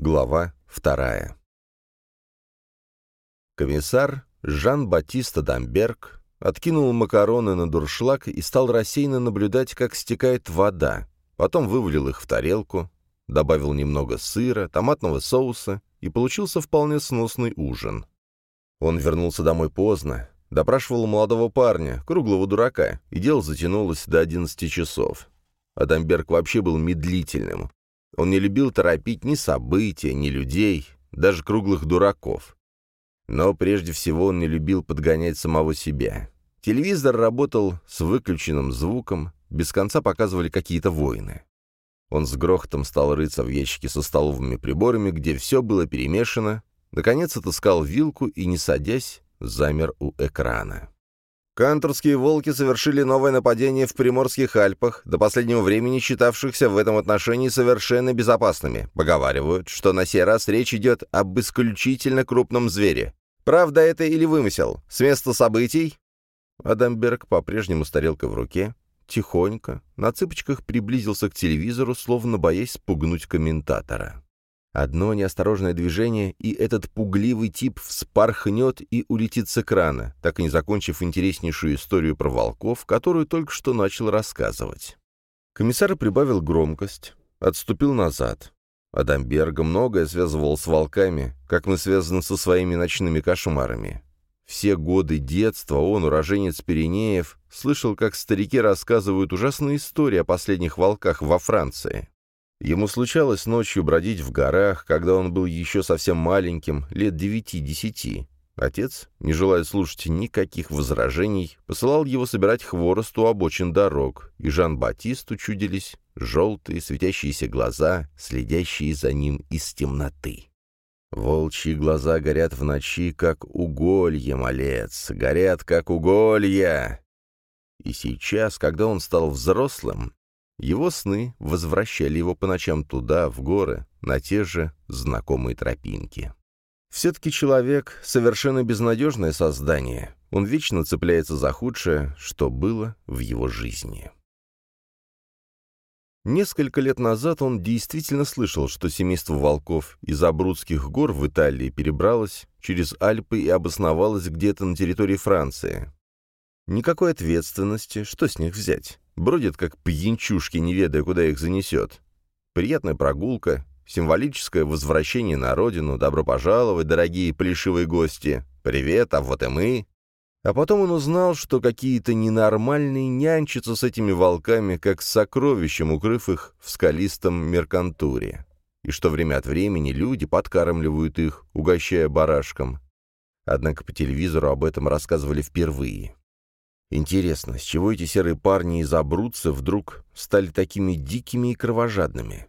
Глава вторая. Комиссар Жан-Батист Адамберг откинул макароны на дуршлаг и стал рассеянно наблюдать, как стекает вода. Потом вывалил их в тарелку, добавил немного сыра, томатного соуса, и получился вполне сносный ужин. Он вернулся домой поздно, допрашивал молодого парня, круглого дурака, и дело затянулось до 11 часов. Адамберг вообще был медлительным. Он не любил торопить ни события, ни людей, даже круглых дураков. Но прежде всего он не любил подгонять самого себя. Телевизор работал с выключенным звуком, без конца показывали какие-то войны. Он с грохотом стал рыться в ящике со столовыми приборами, где все было перемешано, наконец отыскал вилку и, не садясь, замер у экрана. Канторские волки совершили новое нападение в Приморских Альпах, до последнего времени считавшихся в этом отношении совершенно безопасными. Поговаривают, что на сей раз речь идет об исключительно крупном звере. Правда это или вымысел? С места событий? Адамберг по-прежнему с тарелкой в руке, тихонько, на цыпочках приблизился к телевизору, словно боясь спугнуть комментатора. Одно неосторожное движение, и этот пугливый тип вспорхнет и улетит с экрана, так и не закончив интереснейшую историю про волков, которую только что начал рассказывать. Комиссар прибавил громкость, отступил назад. Адамберга многое связывал с волками, как мы связаны со своими ночными кошмарами. Все годы детства он, уроженец Пиренеев, слышал, как старики рассказывают ужасные истории о последних волках во Франции. Ему случалось ночью бродить в горах, когда он был еще совсем маленьким, лет девяти-десяти. Отец, не желая слушать никаких возражений, посылал его собирать хворост у обочин дорог, и Жан-Батисту чудились желтые светящиеся глаза, следящие за ним из темноты. Волчьи глаза горят в ночи, как уголья, малец, горят, как уголья. И сейчас, когда он стал взрослым, его сны возвращали его по ночам туда, в горы, на те же знакомые тропинки. Все-таки человек — совершенно безнадежное создание. Он вечно цепляется за худшее, что было в его жизни. Несколько лет назад он действительно слышал, что семейство волков из Абрудских гор в Италии перебралось через Альпы и обосновалось где-то на территории Франции. Никакой ответственности, что с них взять? Бродят, как пьянчушки, не ведая, куда их занесет. Приятная прогулка, символическое возвращение на родину, добро пожаловать, дорогие плешивые гости. Привет, а вот и мы. А потом он узнал, что какие-то ненормальные нянчатся с этими волками, как с сокровищем, укрыв их в скалистом меркантуре. И что время от времени люди подкармливают их, угощая барашком. Однако по телевизору об этом рассказывали впервые. Интересно, с чего эти серые парни из Абруца вдруг стали такими дикими и кровожадными?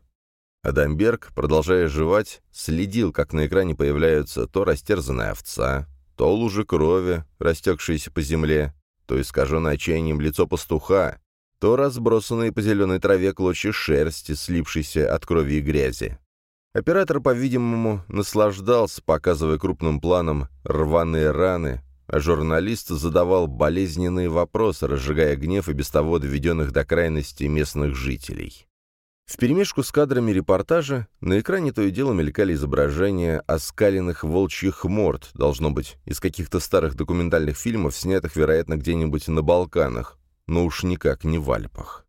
Адамберг, продолжая жевать, следил, как на экране появляются то растерзанная овца, то лужи крови, растекшиеся по земле, то искаженное отчаянием лицо пастуха, то разбросанные по зеленой траве клочья шерсти, слипшиеся от крови и грязи. Оператор, по-видимому, наслаждался, показывая крупным планом рваные раны, а журналист задавал болезненные вопросы, разжигая гнев и без того доведенных до крайности местных жителей. Вперемешку с кадрами репортажа на экране то и дело мелькали изображения оскаленных волчьих морд, должно быть, из каких-то старых документальных фильмов, снятых, вероятно, где-нибудь на Балканах, но уж никак не в Альпах.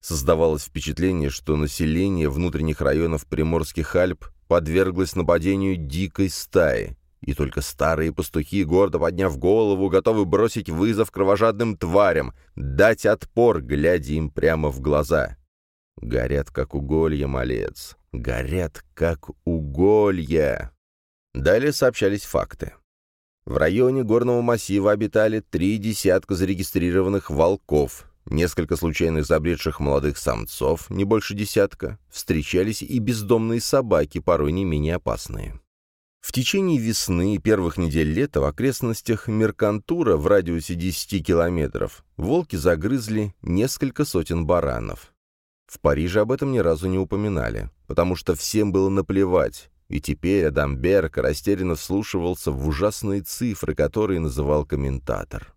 Создавалось впечатление, что население внутренних районов Приморских Альп подверглось нападению дикой стаи, и только старые пастухи, гордо подняв голову, готовы бросить вызов кровожадным тварям, дать отпор, глядя им прямо в глаза. Горят, как уголья, малец, горят, как уголья. Далее сообщались факты. В районе горного массива обитали три десятка зарегистрированных волков, несколько случайных забредших молодых самцов, не больше десятка, встречались и бездомные собаки, порой не менее опасные. В течение весны и первых недель лета в окрестностях Меркантура в радиусе 10 километров волки загрызли несколько сотен баранов. В Париже об этом ни разу не упоминали, потому что всем было наплевать, и теперь Адамберг растерянно вслушивался в ужасные цифры, которые называл комментатор.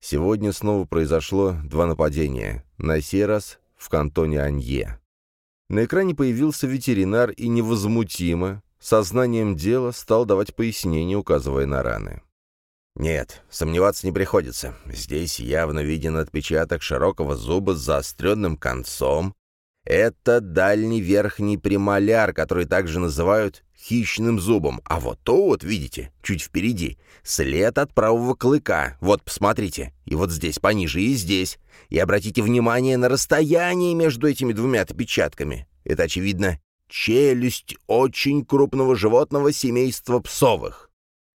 Сегодня снова произошло два нападения, на сей раз в кантоне Анье. На экране появился ветеринар и невозмутимо, сознанием дела стал давать пояснения, указывая на раны. Нет, сомневаться не приходится. Здесь явно виден отпечаток широкого зуба с заостренным концом. Это дальний верхний премоляр, который также называют хищным зубом. А вот то вот, видите, чуть впереди, след от правого клыка. Вот, посмотрите. И вот здесь, пониже, и здесь. И обратите внимание на расстояние между этими двумя отпечатками. Это, очевидно, челюсть очень крупного животного семейства псовых.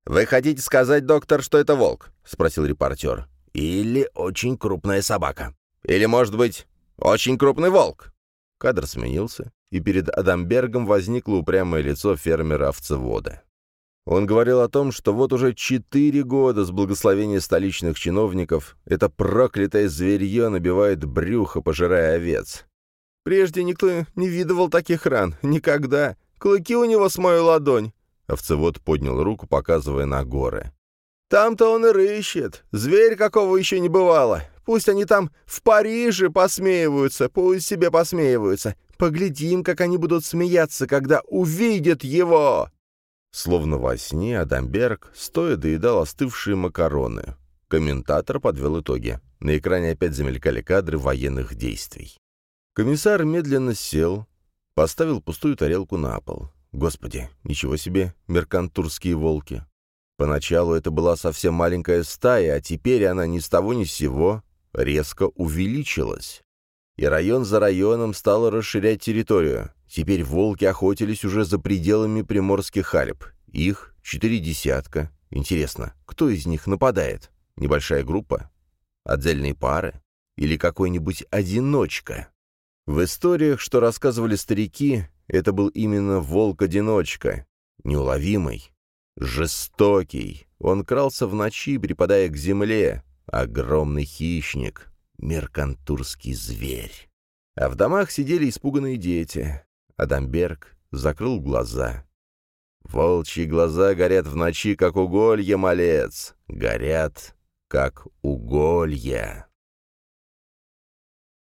«Вы хотите сказать, доктор, что это волк?» — спросил репортер. «Или очень крупная собака. Или, может быть, очень крупный волк?» Кадр сменился, и перед Адамбергом возникло упрямое лицо фермера-овцевода. Он говорил о том, что вот уже четыре года с благословения столичных чиновников это проклятое зверье набивает брюхо, пожирая овец. Прежде никто не видывал таких ран. Никогда. Клыки у него с мою ладонь. Овцевод поднял руку, показывая на горы. «Там-то он и рыщет. Зверь какого еще не бывало. Пусть они там в Париже посмеиваются, пусть себе посмеиваются. Поглядим, как они будут смеяться, когда увидят его!» Словно во сне Адамберг стоя доедал остывшие макароны. Комментатор подвел итоги. На экране опять замелькали кадры военных действий. Комиссар медленно сел, поставил пустую тарелку на пол. Господи, ничего себе, меркантурские волки. Поначалу это была совсем маленькая стая, а теперь она ни с того ни с сего резко увеличилась. И район за районом стал расширять территорию. Теперь волки охотились уже за пределами приморских Альп. Их четыре десятка. Интересно, кто из них нападает? Небольшая группа? Отдельные пары? Или какой-нибудь одиночка? В историях, что рассказывали старики, это был именно волк-одиночка, неуловимый, жестокий. Он крался в ночи, припадая к земле, огромный хищник, меркантурский зверь. А в домах сидели испуганные дети. Адамберг закрыл глаза. Волчьи глаза горят в ночи, как уголья, малец. Горят, как уголья.